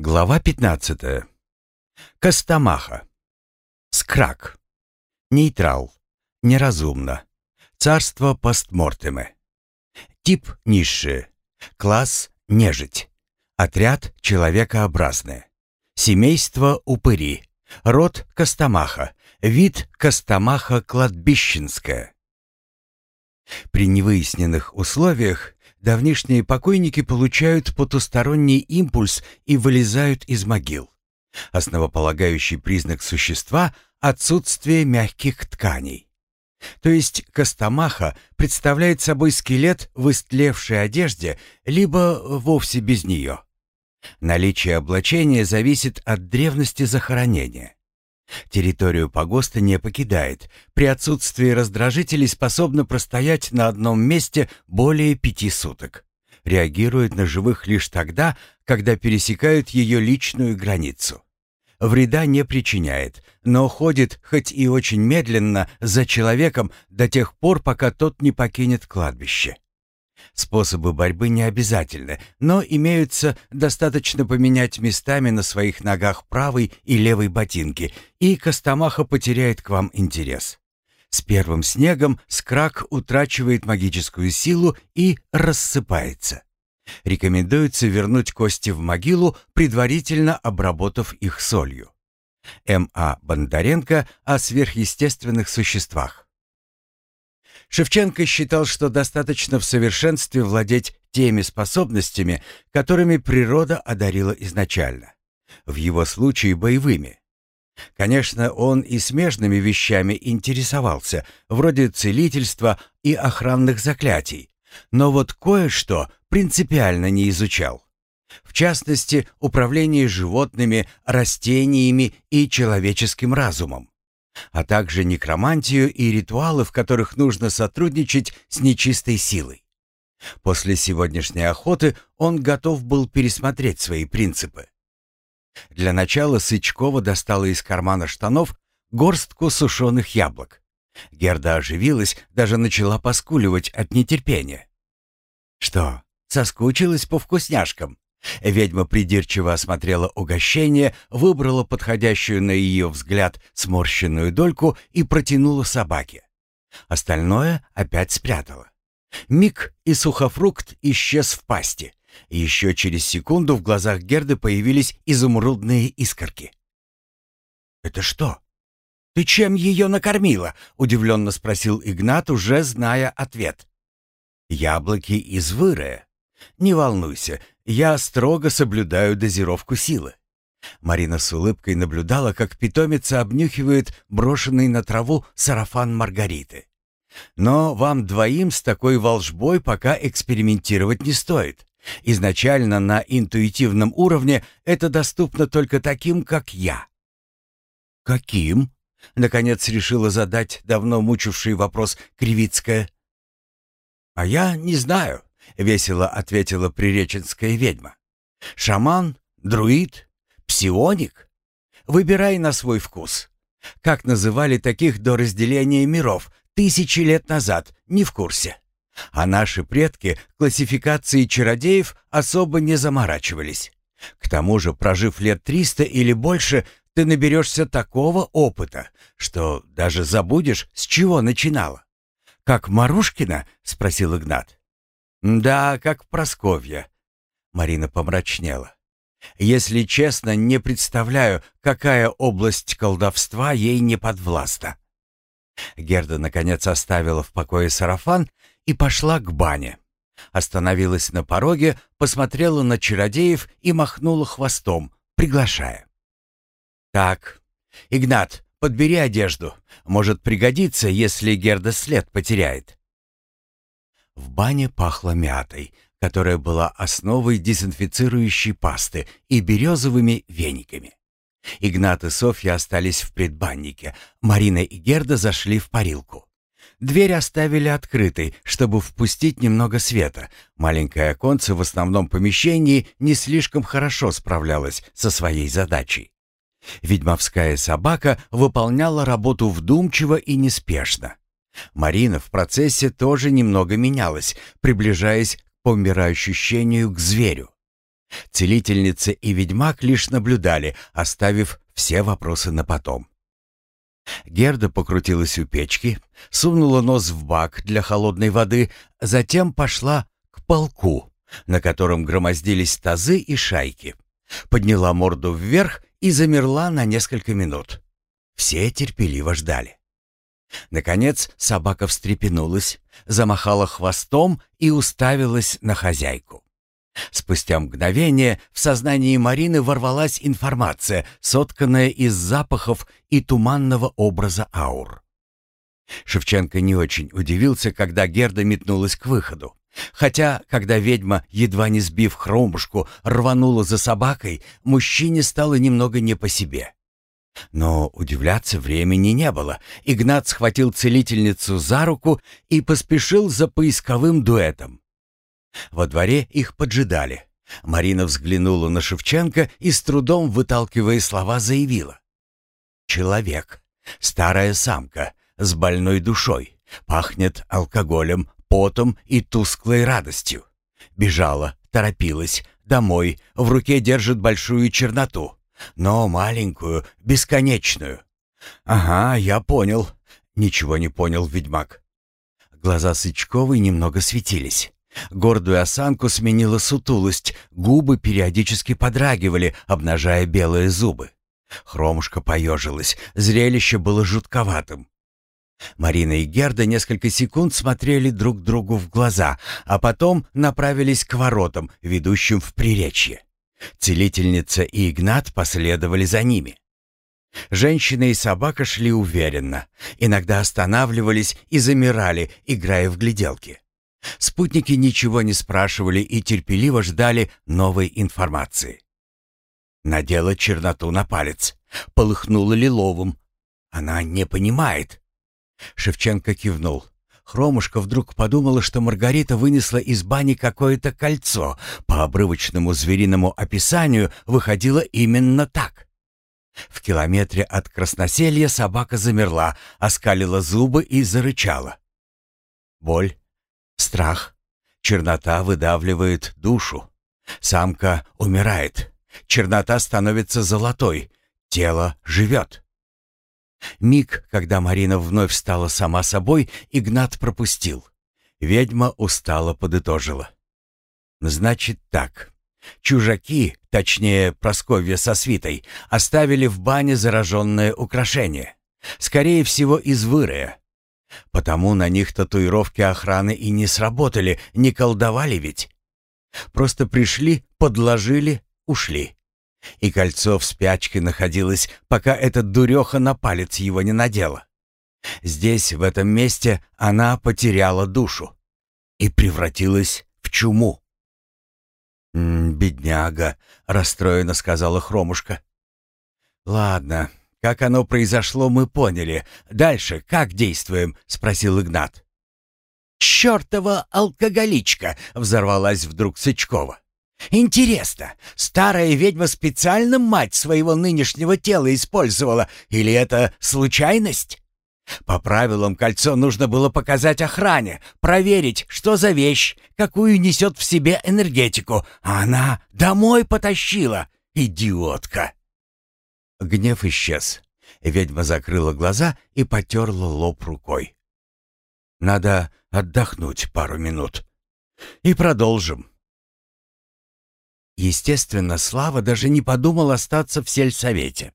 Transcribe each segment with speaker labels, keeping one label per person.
Speaker 1: Глава 15. Костомаха. Скрак. Нейтрал. Неразумно. Царство постмортеме. Тип низшие. Класс нежить. Отряд человекообразные. Семейство упыри. Род Костомаха. Вид Костомаха кладбищенская. При невыясненных условиях давнишние покойники получают потусторонний импульс и вылезают из могил. Основополагающий признак существа – отсутствие мягких тканей. То есть Костомаха представляет собой скелет в истлевшей одежде, либо вовсе без нее. Наличие облачения зависит от древности захоронения. Территорию погоста не покидает. При отсутствии раздражителей способна простоять на одном месте более пяти суток. Реагирует на живых лишь тогда, когда пересекают ее личную границу. Вреда не причиняет, но ходит, хоть и очень медленно, за человеком до тех пор, пока тот не покинет кладбище. Способы борьбы не обязательны, но имеются достаточно поменять местами на своих ногах правой и левой ботинки, и Костомаха потеряет к вам интерес. С первым снегом скрак утрачивает магическую силу и рассыпается. Рекомендуется вернуть кости в могилу, предварительно обработав их солью. М.А. Бондаренко о сверхъестественных существах. Шевченко считал, что достаточно в совершенстве владеть теми способностями, которыми природа одарила изначально. В его случае боевыми. Конечно, он и смежными вещами интересовался, вроде целительства и охранных заклятий, но вот кое-что принципиально не изучал. В частности, управление животными, растениями и человеческим разумом а также некромантию и ритуалы, в которых нужно сотрудничать с нечистой силой. После сегодняшней охоты он готов был пересмотреть свои принципы. Для начала Сычкова достала из кармана штанов горстку сушеных яблок. Герда оживилась, даже начала поскуливать от нетерпения. «Что, соскучилась по вкусняшкам?» Ведьма придирчиво осмотрела угощение, выбрала подходящую на ее взгляд сморщенную дольку и протянула собаке. Остальное опять спрятала. Миг и сухофрукт исчез в пасти. Еще через секунду в глазах Герды появились изумрудные искорки. «Это что? Ты чем ее накормила?» — удивленно спросил Игнат, уже зная ответ. «Яблоки из вырая. Не волнуйся, я строго соблюдаю дозировку силы. Марина с улыбкой наблюдала, как питомица обнюхивает брошенный на траву сарафан Маргариты. Но вам двоим с такой волжбой пока экспериментировать не стоит. Изначально на интуитивном уровне это доступно только таким, как я. Каким? Наконец решила задать давно мучивший вопрос Кривицкая. А я не знаю. — весело ответила приреченская ведьма. «Шаман? Друид? Псионик? Выбирай на свой вкус. Как называли таких до разделения миров тысячи лет назад, не в курсе. А наши предки классификации чародеев особо не заморачивались. К тому же, прожив лет триста или больше, ты наберешься такого опыта, что даже забудешь, с чего начинала. «Как Марушкина?» — спросил Игнат. «Да, как Просковья». Марина помрачнела. «Если честно, не представляю, какая область колдовства ей не подвластна». Герда, наконец, оставила в покое сарафан и пошла к бане. Остановилась на пороге, посмотрела на чародеев и махнула хвостом, приглашая. «Так, Игнат, подбери одежду. Может пригодиться, если Герда след потеряет». В бане пахло мятой, которая была основой дезинфицирующей пасты, и березовыми вениками. Игнат и Софья остались в предбаннике, Марина и Герда зашли в парилку. Дверь оставили открытой, чтобы впустить немного света. Маленькое оконце в основном помещении не слишком хорошо справлялось со своей задачей. Ведьмовская собака выполняла работу вдумчиво и неспешно. Марина в процессе тоже немного менялась, приближаясь по мироощущению к зверю. Целительница и ведьмак лишь наблюдали, оставив все вопросы на потом. Герда покрутилась у печки, сунула нос в бак для холодной воды, затем пошла к полку, на котором громоздились тазы и шайки. Подняла морду вверх и замерла на несколько минут. Все терпеливо ждали. Наконец собака встрепенулась, замахала хвостом и уставилась на хозяйку. Спустя мгновение в сознании Марины ворвалась информация, сотканная из запахов и туманного образа аур. Шевченко не очень удивился, когда Герда метнулась к выходу. Хотя, когда ведьма, едва не сбив хромушку, рванула за собакой, мужчине стало немного не по себе. Но удивляться времени не было. Игнат схватил целительницу за руку и поспешил за поисковым дуэтом. Во дворе их поджидали. Марина взглянула на Шевченко и с трудом, выталкивая слова, заявила. «Человек, старая самка, с больной душой, пахнет алкоголем, потом и тусклой радостью. Бежала, торопилась, домой, в руке держит большую черноту, но маленькую, бесконечную. Ага, я понял. Ничего не понял ведьмак. Глаза Сычковой немного светились. Гордую осанку сменила сутулость, губы периодически подрагивали, обнажая белые зубы. Хромушка поежилась, зрелище было жутковатым. Марина и Герда несколько секунд смотрели друг другу в глаза, а потом направились к воротам, ведущим в Приречье. Целительница и Игнат последовали за ними. Женщина и собака шли уверенно, иногда останавливались и замирали, играя в гляделки. Спутники ничего не спрашивали и терпеливо ждали новой информации. Надела черноту на палец, полыхнула лиловым. Она не понимает. Шевченко кивнул. Хромушка вдруг подумала, что Маргарита вынесла из бани какое-то кольцо. По обрывочному звериному описанию выходило именно так. В километре от красноселья собака замерла, оскалила зубы и зарычала. Боль, страх, чернота выдавливает душу. Самка умирает, чернота становится золотой, тело живет. Миг, когда Марина вновь стала сама собой, Игнат пропустил. Ведьма устало подытожила. «Значит так. Чужаки, точнее, Просковья со свитой, оставили в бане зараженное украшение. Скорее всего, из вырая. Потому на них татуировки охраны и не сработали, не колдовали ведь. Просто пришли, подложили, ушли. И кольцо в спячке находилось, пока этот дуреха на палец его не надела. Здесь, в этом месте, она потеряла душу и превратилась в чуму. «Бедняга», — расстроенно сказала Хромушка. «Ладно, как оно произошло, мы поняли. Дальше как действуем?» — спросил Игнат. «Чёртова алкоголичка!» — взорвалась вдруг Сычкова. Интересно, старая ведьма специально мать своего нынешнего тела использовала, или это случайность? По правилам кольцо нужно было показать охране, проверить, что за вещь, какую несет в себе энергетику, а она домой потащила, идиотка. Гнев исчез. Ведьма закрыла глаза и потерла лоб рукой. «Надо отдохнуть пару минут. И продолжим». Естественно, Слава даже не подумал остаться в сельсовете.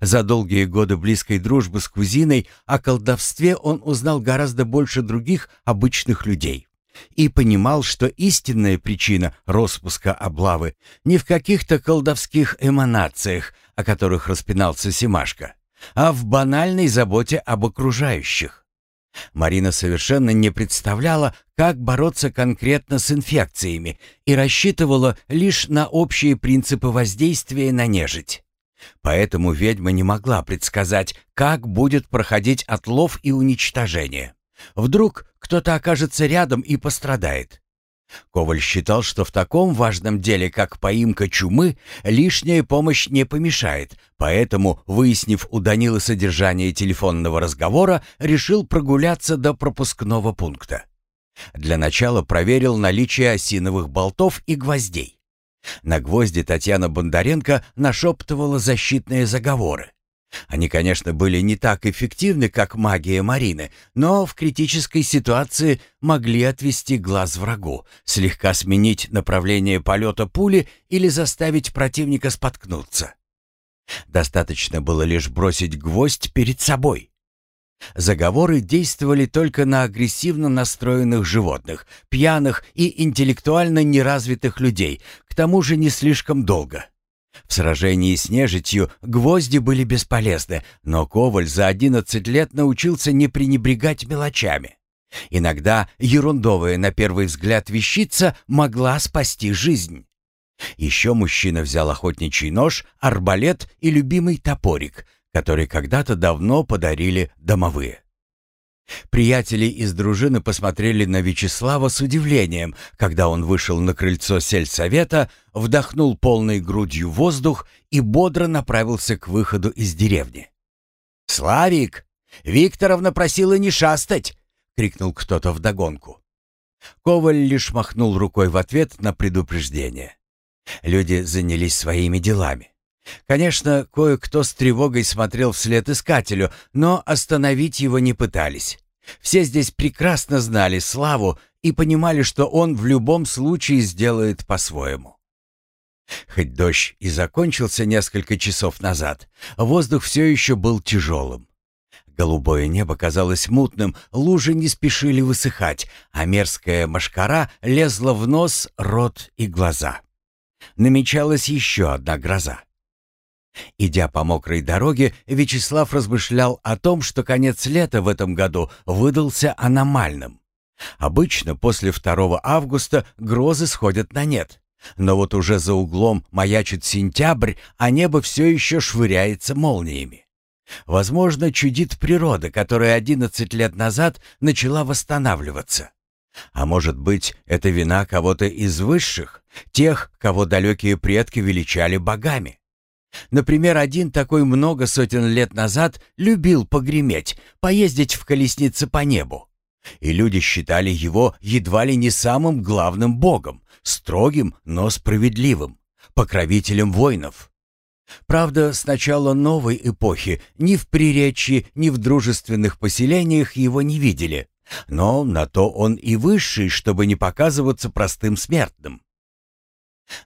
Speaker 1: За долгие годы близкой дружбы с кузиной о колдовстве он узнал гораздо больше других обычных людей и понимал, что истинная причина распуска облавы не в каких-то колдовских эманациях, о которых распинался Семашко, а в банальной заботе об окружающих. Марина совершенно не представляла, как бороться конкретно с инфекциями и рассчитывала лишь на общие принципы воздействия на нежить. Поэтому ведьма не могла предсказать, как будет проходить отлов и уничтожение. Вдруг кто-то окажется рядом и пострадает. Коваль считал, что в таком важном деле, как поимка чумы, лишняя помощь не помешает, поэтому, выяснив у Данилы содержание телефонного разговора, решил прогуляться до пропускного пункта. Для начала проверил наличие осиновых болтов и гвоздей. На гвозди Татьяна Бондаренко нашептывала защитные заговоры. Они, конечно, были не так эффективны, как магия Марины, но в критической ситуации могли отвести глаз врагу, слегка сменить направление полета пули или заставить противника споткнуться. Достаточно было лишь бросить гвоздь перед собой. Заговоры действовали только на агрессивно настроенных животных, пьяных и интеллектуально неразвитых людей, к тому же не слишком долго. В сражении с нежитью гвозди были бесполезны, но Коваль за 11 лет научился не пренебрегать мелочами. Иногда ерундовая на первый взгляд вещица могла спасти жизнь. Еще мужчина взял охотничий нож, арбалет и любимый топорик, который когда-то давно подарили домовые. Приятели из дружины посмотрели на Вячеслава с удивлением, когда он вышел на крыльцо сельсовета, вдохнул полной грудью воздух и бодро направился к выходу из деревни. «Славик! Викторовна просила не шастать!» — крикнул кто-то вдогонку. Коваль лишь махнул рукой в ответ на предупреждение. Люди занялись своими делами. Конечно, кое-кто с тревогой смотрел вслед искателю, но остановить его не пытались. Все здесь прекрасно знали Славу и понимали, что он в любом случае сделает по-своему. Хоть дождь и закончился несколько часов назад, воздух все еще был тяжелым. Голубое небо казалось мутным, лужи не спешили высыхать, а мерзкая машкара лезла в нос, рот и глаза. Намечалась еще одна гроза. Идя по мокрой дороге, Вячеслав размышлял о том, что конец лета в этом году выдался аномальным. Обычно после 2 августа грозы сходят на нет. Но вот уже за углом маячит сентябрь, а небо все еще швыряется молниями. Возможно, чудит природа, которая 11 лет назад начала восстанавливаться. А может быть, это вина кого-то из высших, тех, кого далекие предки величали богами. Например, один такой много сотен лет назад любил погреметь, поездить в колеснице по небу. И люди считали его едва ли не самым главным богом, строгим, но справедливым, покровителем воинов. Правда, с начала новой эпохи ни в Приречье, ни в дружественных поселениях его не видели. Но на то он и высший, чтобы не показываться простым смертным.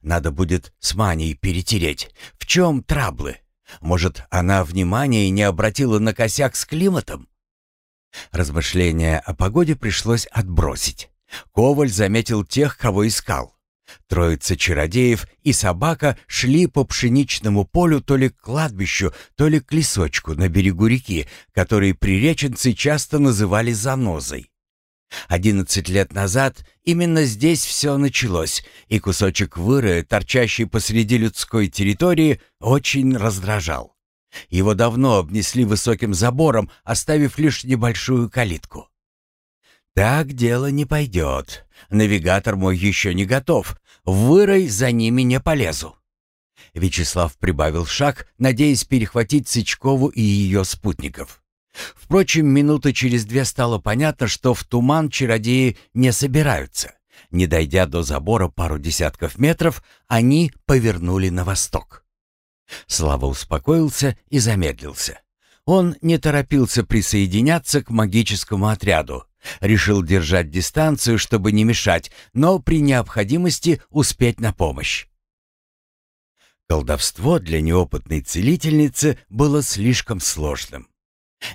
Speaker 1: Надо будет с Маней перетереть. В чем траблы? Может, она внимания не обратила на косяк с климатом? Размышления о погоде пришлось отбросить. Коваль заметил тех, кого искал. Троица чародеев и собака шли по пшеничному полю то ли к кладбищу, то ли к лесочку на берегу реки, который приреченцы часто называли занозой. Одиннадцать лет назад именно здесь все началось, и кусочек выры, торчащий посреди людской территории, очень раздражал. Его давно обнесли высоким забором, оставив лишь небольшую калитку. «Так дело не пойдет. Навигатор мой еще не готов. Вырой за ними не полезу». Вячеслав прибавил шаг, надеясь перехватить Сычкову и ее спутников. Впрочем, минуты через две стало понятно, что в туман чародеи не собираются. Не дойдя до забора пару десятков метров, они повернули на восток. Слава успокоился и замедлился. Он не торопился присоединяться к магическому отряду. Решил держать дистанцию, чтобы не мешать, но при необходимости успеть на помощь. Колдовство для неопытной целительницы было слишком сложным.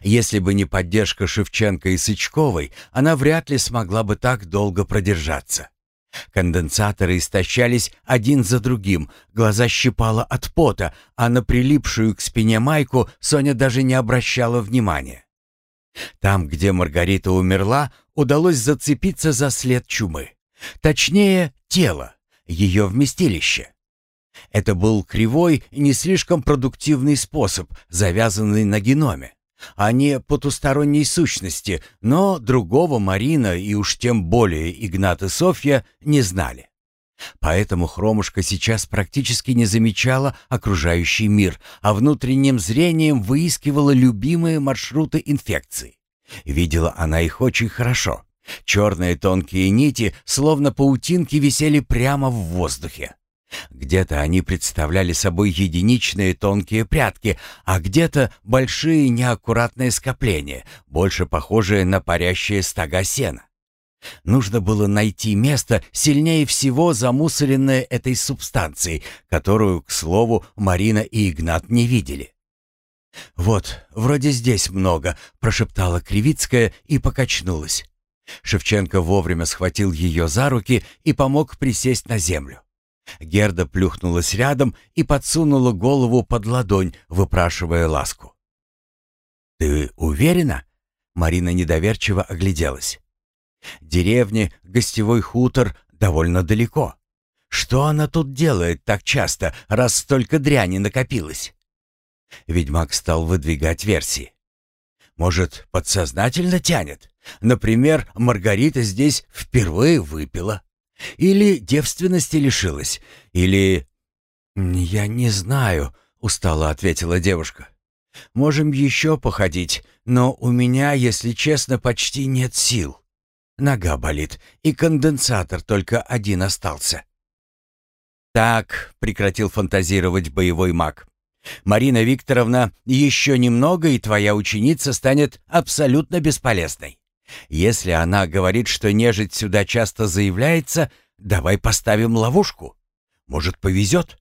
Speaker 1: Если бы не поддержка Шевченко и Сычковой, она вряд ли смогла бы так долго продержаться. Конденсаторы истощались один за другим, глаза щипало от пота, а на прилипшую к спине майку Соня даже не обращала внимания. Там, где Маргарита умерла, удалось зацепиться за след чумы. Точнее, тело, ее вместилище. Это был кривой и не слишком продуктивный способ, завязанный на геноме а не потусторонней сущности, но другого Марина и уж тем более Игнат и Софья не знали. Поэтому Хромушка сейчас практически не замечала окружающий мир, а внутренним зрением выискивала любимые маршруты инфекции. Видела она их очень хорошо. Черные тонкие нити, словно паутинки, висели прямо в воздухе. Где-то они представляли собой единичные тонкие прядки, а где-то большие неаккуратные скопления, больше похожие на парящие стога сена. Нужно было найти место, сильнее всего замусоренное этой субстанцией, которую, к слову, Марина и Игнат не видели. «Вот, вроде здесь много», — прошептала Кривицкая и покачнулась. Шевченко вовремя схватил ее за руки и помог присесть на землю. Герда плюхнулась рядом и подсунула голову под ладонь, выпрашивая ласку. «Ты уверена?» — Марина недоверчиво огляделась. Деревни, гостевой хутор довольно далеко. Что она тут делает так часто, раз столько дряни накопилось? Ведьмак стал выдвигать версии. Может, подсознательно тянет? Например, Маргарита здесь впервые выпила. Или девственности лишилась. Или... «Я не знаю», — устало ответила девушка. «Можем еще походить, но у меня, если честно, почти нет сил». Нога болит, и конденсатор только один остался. «Так», — прекратил фантазировать боевой маг. «Марина Викторовна, еще немного, и твоя ученица станет абсолютно бесполезной. Если она говорит, что нежить сюда часто заявляется, давай поставим ловушку. Может, повезет?»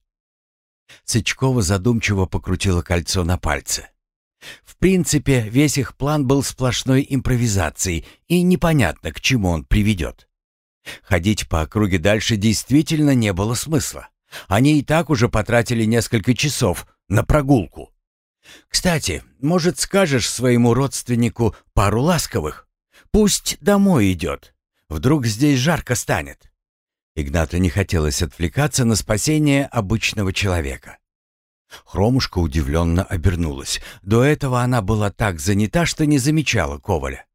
Speaker 1: Сычкова задумчиво покрутила кольцо на пальце. В принципе, весь их план был сплошной импровизацией, и непонятно, к чему он приведет. Ходить по округе дальше действительно не было смысла. Они и так уже потратили несколько часов на прогулку. «Кстати, может, скажешь своему родственнику пару ласковых? Пусть домой идет. Вдруг здесь жарко станет». Игнату не хотелось отвлекаться на спасение обычного человека. Хромушка удивленно обернулась. До этого она была так занята, что не замечала Коваля.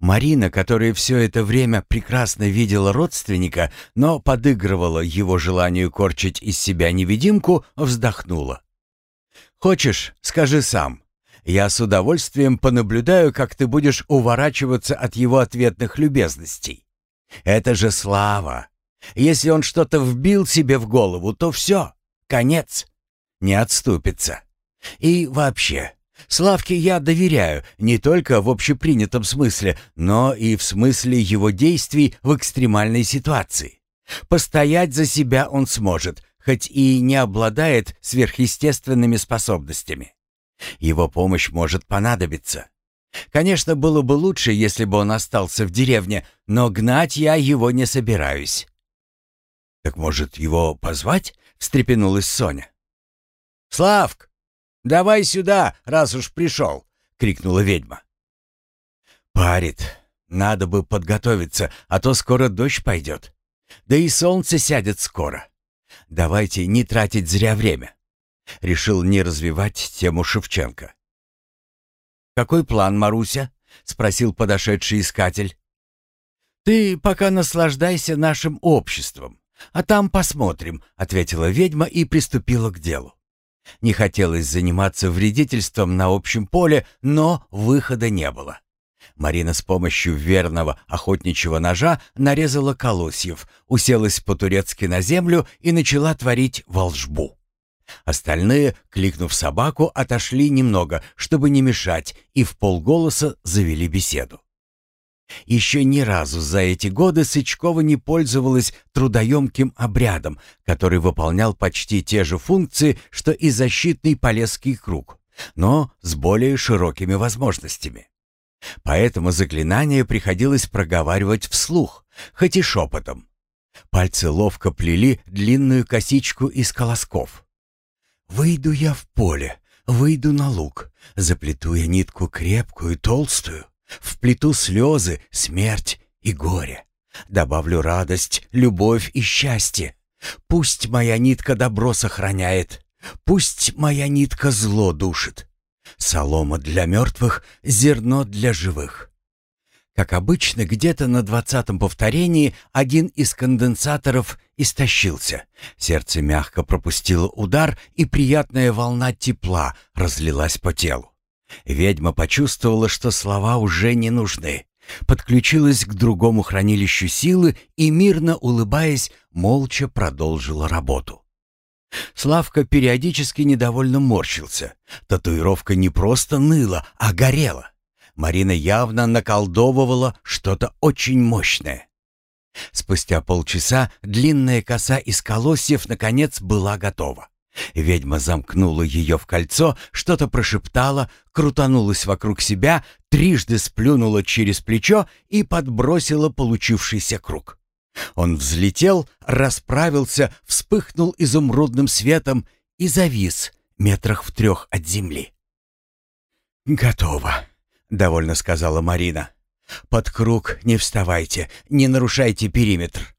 Speaker 1: Марина, которая все это время прекрасно видела родственника, но подыгрывала его желанию корчить из себя невидимку, вздохнула. «Хочешь, скажи сам. Я с удовольствием понаблюдаю, как ты будешь уворачиваться от его ответных любезностей. Это же слава. Если он что-то вбил себе в голову, то все, конец не отступится. И вообще, Славке я доверяю не только в общепринятом смысле, но и в смысле его действий в экстремальной ситуации. Постоять за себя он сможет, хоть и не обладает сверхъестественными способностями. Его помощь может понадобиться. Конечно, было бы лучше, если бы он остался в деревне, но гнать я его не собираюсь. «Так, может, его позвать?» — встрепенулась Соня. «Славк, давай сюда, раз уж пришел!» — крикнула ведьма. «Парит. Надо бы подготовиться, а то скоро дождь пойдет. Да и солнце сядет скоро. Давайте не тратить зря время». Решил не развивать тему Шевченко. «Какой план, Маруся?» — спросил подошедший искатель. «Ты пока наслаждайся нашим обществом, а там посмотрим», — ответила ведьма и приступила к делу. Не хотелось заниматься вредительством на общем поле, но выхода не было. Марина с помощью верного охотничьего ножа нарезала колосьев, уселась по-турецки на землю и начала творить волжбу. Остальные, кликнув собаку, отошли немного, чтобы не мешать, и в полголоса завели беседу. Еще ни разу за эти годы Сычкова не пользовалась трудоемким обрядом, который выполнял почти те же функции, что и защитный полесский круг, но с более широкими возможностями. Поэтому заклинание приходилось проговаривать вслух, хоть и шепотом. Пальцы ловко плели длинную косичку из колосков. «Выйду я в поле, выйду на луг, заплету я нитку крепкую, толстую, Вплету слезы, смерть и горе. Добавлю радость, любовь и счастье. Пусть моя нитка добро сохраняет, пусть моя нитка зло душит. Солома для мертвых, зерно для живых. Как обычно, где-то на двадцатом повторении один из конденсаторов истощился. Сердце мягко пропустило удар, и приятная волна тепла разлилась по телу. Ведьма почувствовала, что слова уже не нужны. Подключилась к другому хранилищу силы и, мирно улыбаясь, молча продолжила работу. Славка периодически недовольно морщился. Татуировка не просто ныла, а горела. Марина явно наколдовывала что-то очень мощное. Спустя полчаса длинная коса из колосьев наконец была готова. Ведьма замкнула ее в кольцо, что-то прошептала, крутанулась вокруг себя, трижды сплюнула через плечо и подбросила получившийся круг. Он взлетел, расправился, вспыхнул изумрудным светом и завис метрах в трех от земли. «Готово», — довольно сказала Марина. «Под круг не вставайте, не нарушайте периметр».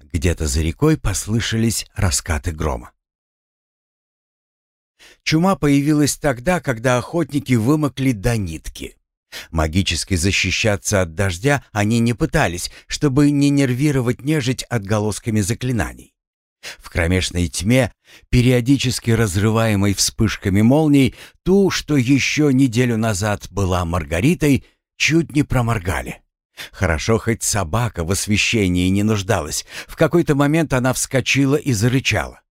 Speaker 1: Где-то за рекой послышались раскаты грома. Чума появилась тогда, когда охотники вымокли до нитки. Магически защищаться от дождя они не пытались, чтобы не нервировать нежить отголосками заклинаний. В кромешной тьме, периодически разрываемой вспышками молний, ту, что еще неделю назад была Маргаритой, чуть не проморгали. Хорошо, хоть собака в освещении не нуждалась. В какой-то момент она вскочила и зарычала.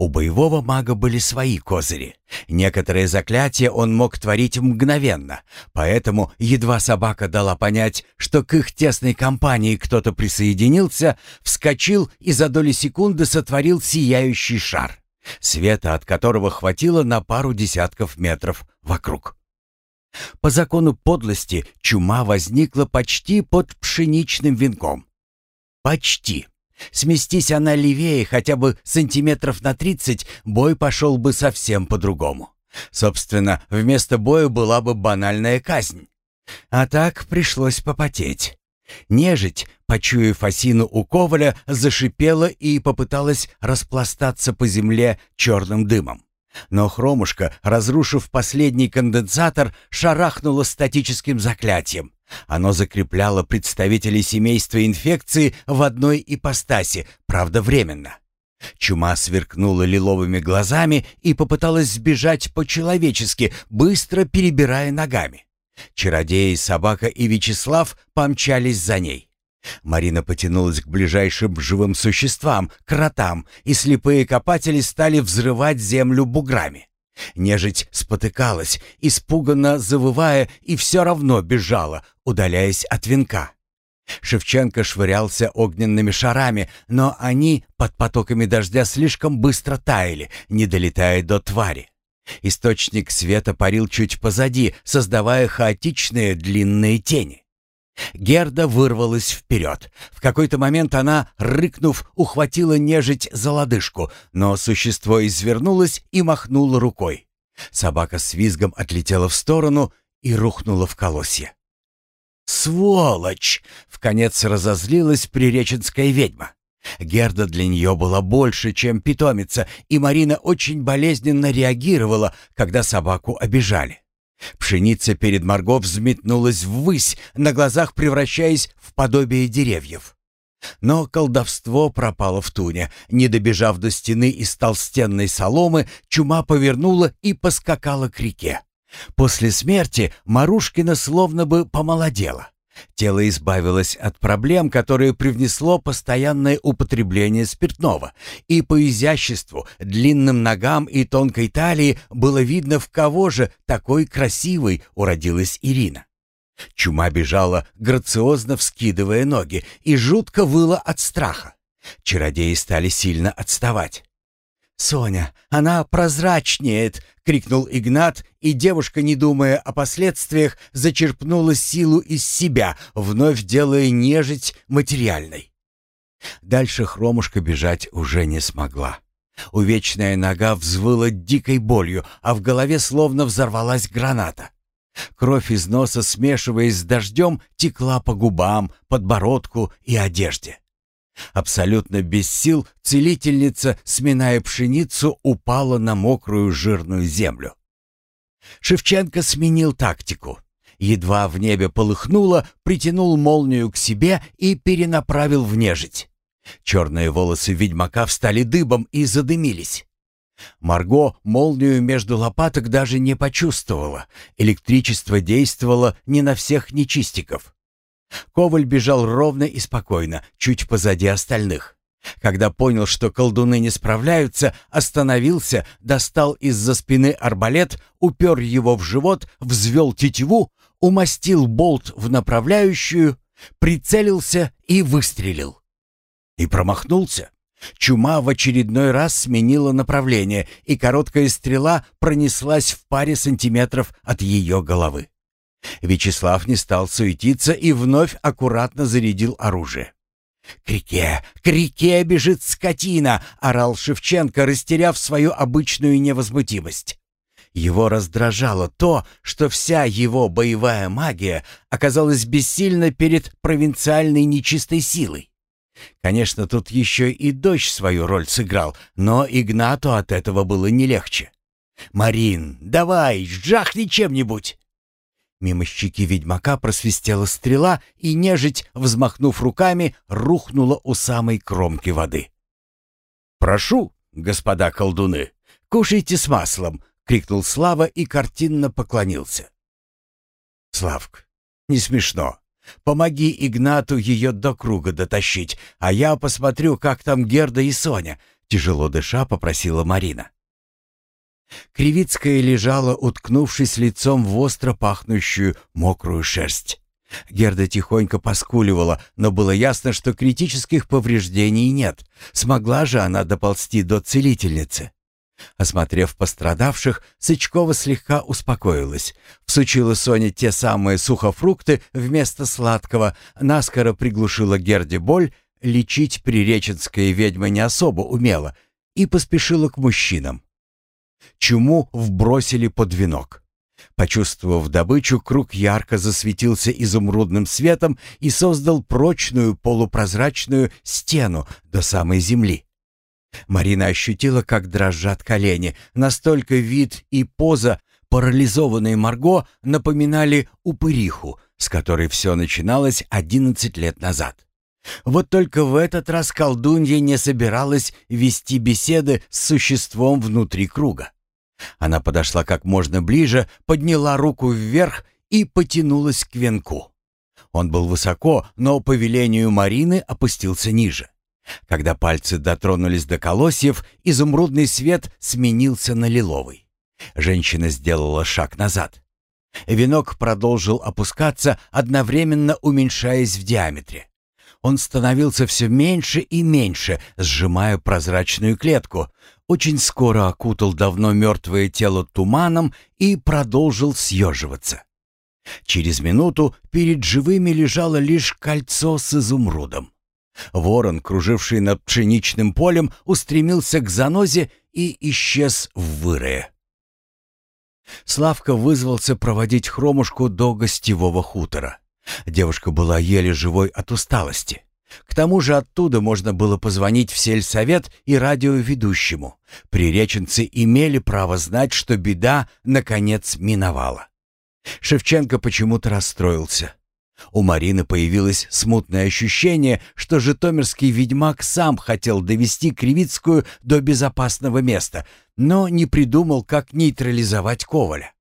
Speaker 1: У боевого мага были свои козыри. Некоторые заклятия он мог творить мгновенно, поэтому едва собака дала понять, что к их тесной компании кто-то присоединился, вскочил и за доли секунды сотворил сияющий шар, света от которого хватило на пару десятков метров вокруг. По закону подлости чума возникла почти под пшеничным венком. Почти. Сместись она левее хотя бы сантиметров на тридцать, бой пошел бы совсем по-другому. Собственно, вместо боя была бы банальная казнь. А так пришлось попотеть. Нежить, почуяв осину у Коваля, зашипела и попыталась распластаться по земле черным дымом. Но хромушка, разрушив последний конденсатор, шарахнула статическим заклятием. Оно закрепляло представителей семейства инфекции в одной ипостаси, правда временно. Чума сверкнула лиловыми глазами и попыталась сбежать по-человечески, быстро перебирая ногами. Чародеи, собака и Вячеслав помчались за ней. Марина потянулась к ближайшим живым существам, кротам, и слепые копатели стали взрывать землю буграми. Нежить спотыкалась, испуганно завывая, и все равно бежала, удаляясь от венка. Шевченко швырялся огненными шарами, но они под потоками дождя слишком быстро таяли, не долетая до твари. Источник света парил чуть позади, создавая хаотичные длинные тени. Герда вырвалась вперед. В какой-то момент она, рыкнув, ухватила нежить за лодыжку, но существо извернулось и махнуло рукой. Собака с визгом отлетела в сторону и рухнула в колосье. «Сволочь!» — вконец разозлилась приреченская ведьма. Герда для нее была больше, чем питомица, и Марина очень болезненно реагировала, когда собаку обижали. Пшеница перед Марго взметнулась ввысь, на глазах превращаясь в подобие деревьев. Но колдовство пропало в туне. Не добежав до стены из толстенной соломы, чума повернула и поскакала к реке. После смерти Марушкина словно бы помолодела. Тело избавилось от проблем, которые привнесло постоянное употребление спиртного, и по изяществу, длинным ногам и тонкой талии было видно, в кого же такой красивой уродилась Ирина. Чума бежала, грациозно вскидывая ноги, и жутко выла от страха. Чародеи стали сильно отставать. «Соня, она прозрачнеет!» — крикнул Игнат, и девушка, не думая о последствиях, зачерпнула силу из себя, вновь делая нежить материальной. Дальше Хромушка бежать уже не смогла. Увечная нога взвыла дикой болью, а в голове словно взорвалась граната. Кровь из носа, смешиваясь с дождем, текла по губам, подбородку и одежде. Абсолютно без сил целительница, сминая пшеницу, упала на мокрую жирную землю. Шевченко сменил тактику. Едва в небе полыхнуло, притянул молнию к себе и перенаправил в нежить. Черные волосы ведьмака встали дыбом и задымились. Марго молнию между лопаток даже не почувствовала. Электричество действовало не на всех нечистиков. Коваль бежал ровно и спокойно, чуть позади остальных. Когда понял, что колдуны не справляются, остановился, достал из-за спины арбалет, упер его в живот, взвел тетиву, умастил болт в направляющую, прицелился и выстрелил. И промахнулся. Чума в очередной раз сменила направление, и короткая стрела пронеслась в паре сантиметров от ее головы. Вячеслав не стал суетиться и вновь аккуратно зарядил оружие. «К реке! К реке бежит скотина!» — орал Шевченко, растеряв свою обычную невозмутимость. Его раздражало то, что вся его боевая магия оказалась бессильна перед провинциальной нечистой силой. Конечно, тут еще и дождь свою роль сыграл, но Игнату от этого было не легче. «Марин, давай, жахни чем-нибудь!» Мимо щеки ведьмака просвистела стрела, и нежить, взмахнув руками, рухнула у самой кромки воды. «Прошу, господа колдуны, кушайте с маслом!» — крикнул Слава и картинно поклонился. «Славк, не смешно. Помоги Игнату ее до круга дотащить, а я посмотрю, как там Герда и Соня», — тяжело дыша попросила Марина. Кривицкая лежала, уткнувшись лицом в остро пахнущую мокрую шерсть. Герда тихонько поскуливала, но было ясно, что критических повреждений нет. Смогла же она доползти до целительницы. Осмотрев пострадавших, Сычкова слегка успокоилась. Всучила Соне те самые сухофрукты вместо сладкого, наскоро приглушила Герде боль, лечить приреченская ведьма не особо умела, и поспешила к мужчинам. Чуму вбросили под венок. Почувствовав добычу, круг ярко засветился изумрудным светом и создал прочную полупрозрачную стену до самой земли. Марина ощутила, как дрожат колени. Настолько вид и поза парализованной Марго напоминали упыриху, с которой все начиналось одиннадцать лет назад. Вот только в этот раз колдунья не собиралась вести беседы с существом внутри круга. Она подошла как можно ближе, подняла руку вверх и потянулась к венку. Он был высоко, но по велению Марины опустился ниже. Когда пальцы дотронулись до колосьев, изумрудный свет сменился на лиловый. Женщина сделала шаг назад. Венок продолжил опускаться, одновременно уменьшаясь в диаметре. Он становился все меньше и меньше, сжимая прозрачную клетку. Очень скоро окутал давно мертвое тело туманом и продолжил съеживаться. Через минуту перед живыми лежало лишь кольцо с изумрудом. Ворон, круживший над пшеничным полем, устремился к занозе и исчез в вырое. Славка вызвался проводить хромушку до гостевого хутора. Девушка была еле живой от усталости. К тому же оттуда можно было позвонить в сельсовет и радиоведущему. Приреченцы имели право знать, что беда, наконец, миновала. Шевченко почему-то расстроился. У Марины появилось смутное ощущение, что житомирский ведьмак сам хотел довести Кривицкую до безопасного места, но не придумал, как нейтрализовать Коваля.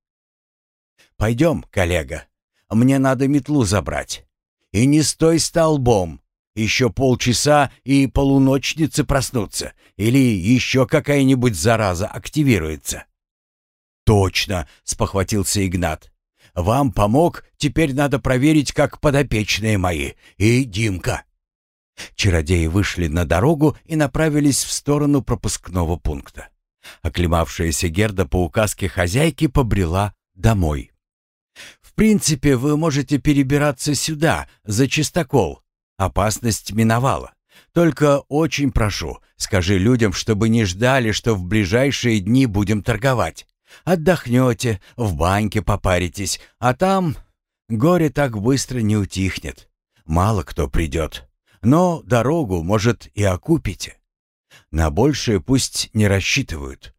Speaker 1: «Пойдем, коллега», мне надо метлу забрать. И не стой столбом. Еще полчаса, и полуночницы проснутся. Или еще какая-нибудь зараза активируется». «Точно!» — спохватился Игнат. «Вам помог, теперь надо проверить, как подопечные мои. И Димка». Чародеи вышли на дорогу и направились в сторону пропускного пункта. Оклемавшаяся Герда по указке хозяйки побрела домой. В принципе, вы можете перебираться сюда, за чистокол. Опасность миновала. Только очень прошу, скажи людям, чтобы не ждали, что в ближайшие дни будем торговать. Отдохнете, в баньке попаритесь, а там горе так быстро не утихнет. Мало кто придет. Но дорогу, может, и окупите. На большее пусть не рассчитывают.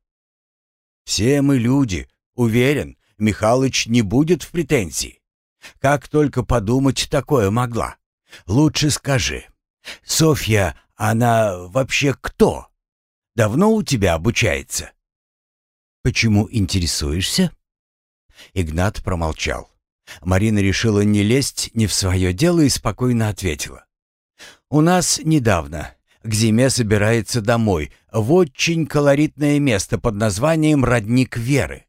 Speaker 1: Все мы люди, уверен, Михалыч не будет в претензии. Как только подумать такое могла? Лучше скажи. Софья, она вообще кто? Давно у тебя обучается? Почему интересуешься? Игнат промолчал. Марина решила не лезть не в свое дело и спокойно ответила. «У нас недавно. к зиме собирается домой, в очень колоритное место под названием «Родник Веры».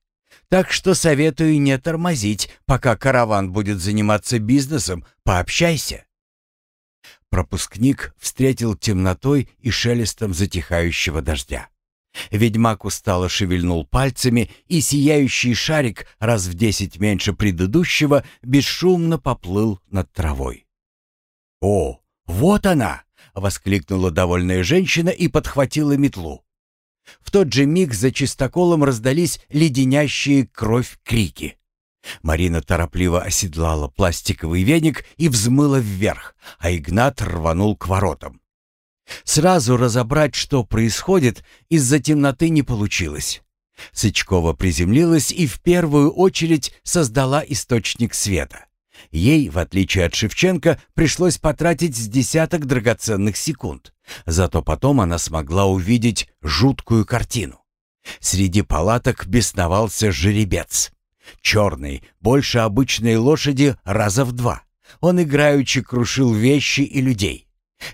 Speaker 1: Так что советую не тормозить, пока караван будет заниматься бизнесом, пообщайся. Пропускник встретил темнотой и шелестом затихающего дождя. Ведьмак устало шевельнул пальцами, и сияющий шарик, раз в десять меньше предыдущего, бесшумно поплыл над травой. «О, вот она!» — воскликнула довольная женщина и подхватила метлу. В тот же миг за чистоколом раздались леденящие кровь крики. Марина торопливо оседлала пластиковый веник и взмыла вверх, а Игнат рванул к воротам. Сразу разобрать, что происходит, из-за темноты не получилось. Сычкова приземлилась и в первую очередь создала источник света. Ей, в отличие от Шевченко, пришлось потратить с десяток драгоценных секунд. Зато потом она смогла увидеть жуткую картину. Среди палаток бесновался жеребец. Черный, больше обычной лошади раза в два. Он играючи крушил вещи и людей.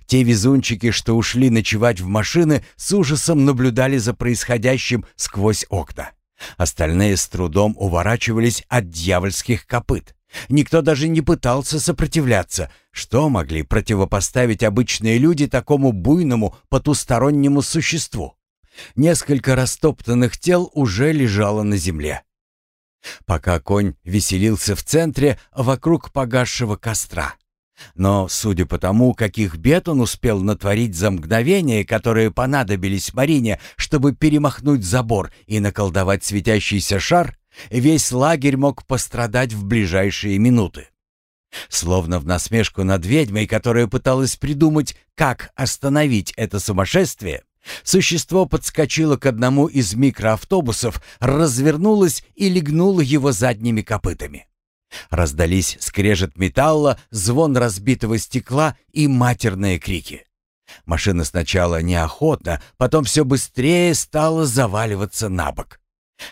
Speaker 1: Те везунчики, что ушли ночевать в машины, с ужасом наблюдали за происходящим сквозь окна. Остальные с трудом уворачивались от дьявольских копыт. Никто даже не пытался сопротивляться. Что могли противопоставить обычные люди такому буйному потустороннему существу? Несколько растоптанных тел уже лежало на земле. Пока конь веселился в центре, вокруг погасшего костра. Но, судя по тому, каких бед он успел натворить за мгновения, которые понадобились Марине, чтобы перемахнуть забор и наколдовать светящийся шар, весь лагерь мог пострадать в ближайшие минуты. Словно в насмешку над ведьмой, которая пыталась придумать, как остановить это сумасшествие, существо подскочило к одному из микроавтобусов, развернулось и легнуло его задними копытами. Раздались скрежет металла, звон разбитого стекла и матерные крики. Машина сначала неохотно, потом все быстрее стала заваливаться на бок.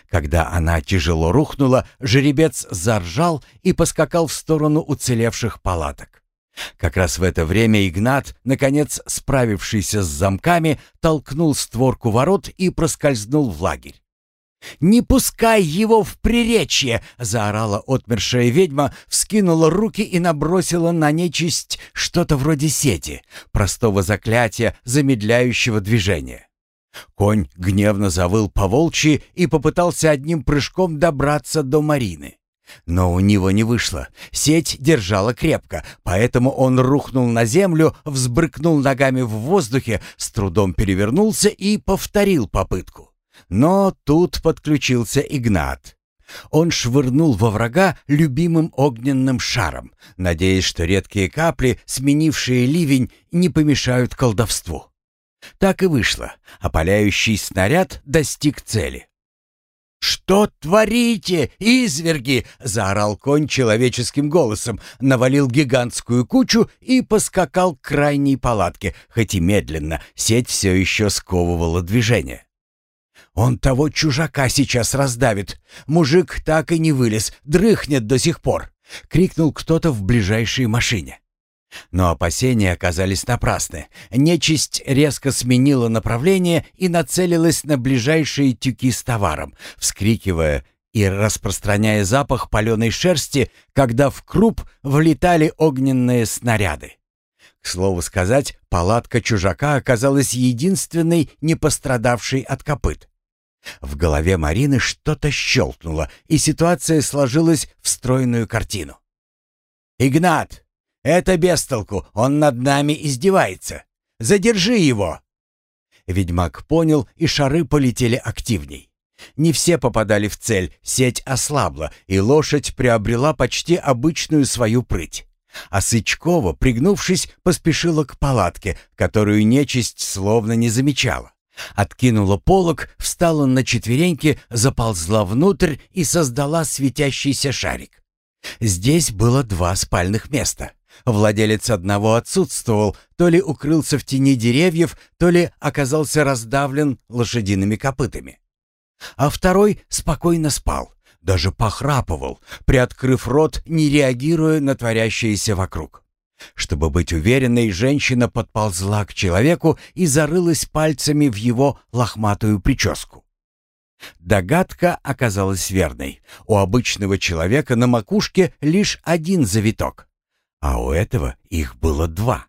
Speaker 1: Когда она тяжело рухнула, жеребец заржал и поскакал в сторону уцелевших палаток. Как раз в это время Игнат, наконец справившийся с замками, толкнул створку ворот и проскользнул в лагерь. «Не пускай его в приречье!» — заорала отмершая ведьма, вскинула руки и набросила на нечисть что-то вроде сети, простого заклятия, замедляющего движение. Конь гневно завыл по волчьи и попытался одним прыжком добраться до Марины. Но у него не вышло. Сеть держала крепко, поэтому он рухнул на землю, взбрыкнул ногами в воздухе, с трудом перевернулся и повторил попытку. Но тут подключился Игнат. Он швырнул во врага любимым огненным шаром, надеясь, что редкие капли, сменившие ливень, не помешают колдовству. Так и вышло. Опаляющий снаряд достиг цели. «Что творите, изверги?» — заорал конь человеческим голосом, навалил гигантскую кучу и поскакал к крайней палатке, хоть и медленно, сеть все еще сковывала движение. «Он того чужака сейчас раздавит. Мужик так и не вылез, дрыхнет до сих пор!» — крикнул кто-то в ближайшей машине. Но опасения оказались напрасны. Нечисть резко сменила направление и нацелилась на ближайшие тюки с товаром, вскрикивая и распространяя запах паленой шерсти, когда в круп влетали огненные снаряды. К слову сказать, палатка чужака оказалась единственной, не пострадавшей от копыт. В голове Марины что-то щелкнуло, и ситуация сложилась в стройную картину. «Игнат, это бестолку, он над нами издевается. Задержи его!» Ведьмак понял, и шары полетели активней. Не все попадали в цель, сеть ослабла, и лошадь приобрела почти обычную свою прыть. А Сычкова, пригнувшись, поспешила к палатке, которую нечисть словно не замечала. Откинула полог, встала на четвереньки, заползла внутрь и создала светящийся шарик. Здесь было два спальных места. Владелец одного отсутствовал, то ли укрылся в тени деревьев, то ли оказался раздавлен лошадиными копытами. А второй спокойно спал, даже похрапывал, приоткрыв рот, не реагируя на творящееся вокруг. Чтобы быть уверенной, женщина подползла к человеку и зарылась пальцами в его лохматую прическу. Догадка оказалась верной. У обычного человека на макушке лишь один завиток, а у этого их было два.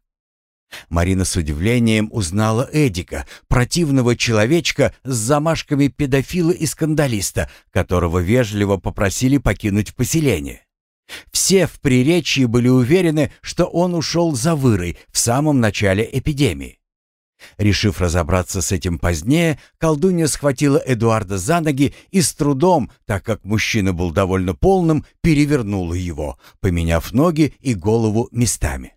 Speaker 1: Марина с удивлением узнала Эдика, противного человечка с замашками педофила и скандалиста, которого вежливо попросили покинуть поселение. Все в Приречье были уверены, что он ушел за вырой в самом начале эпидемии. Решив разобраться с этим позднее, колдунья схватила Эдуарда за ноги и с трудом, так как мужчина был довольно полным, перевернула его, поменяв ноги и голову местами.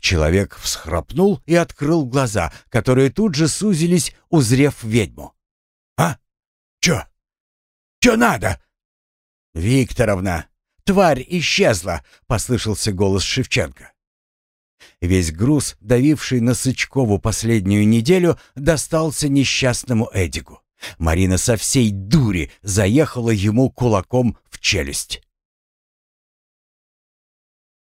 Speaker 1: Человек всхрапнул и открыл глаза, которые тут же сузились, узрев ведьму. «А? Чё? Чё надо?» «Викторовна, тварь исчезла!» — послышался голос Шевченко. Весь груз, давивший на Сычкову последнюю неделю, достался несчастному Эдику. Марина со всей дури заехала ему кулаком в челюсть.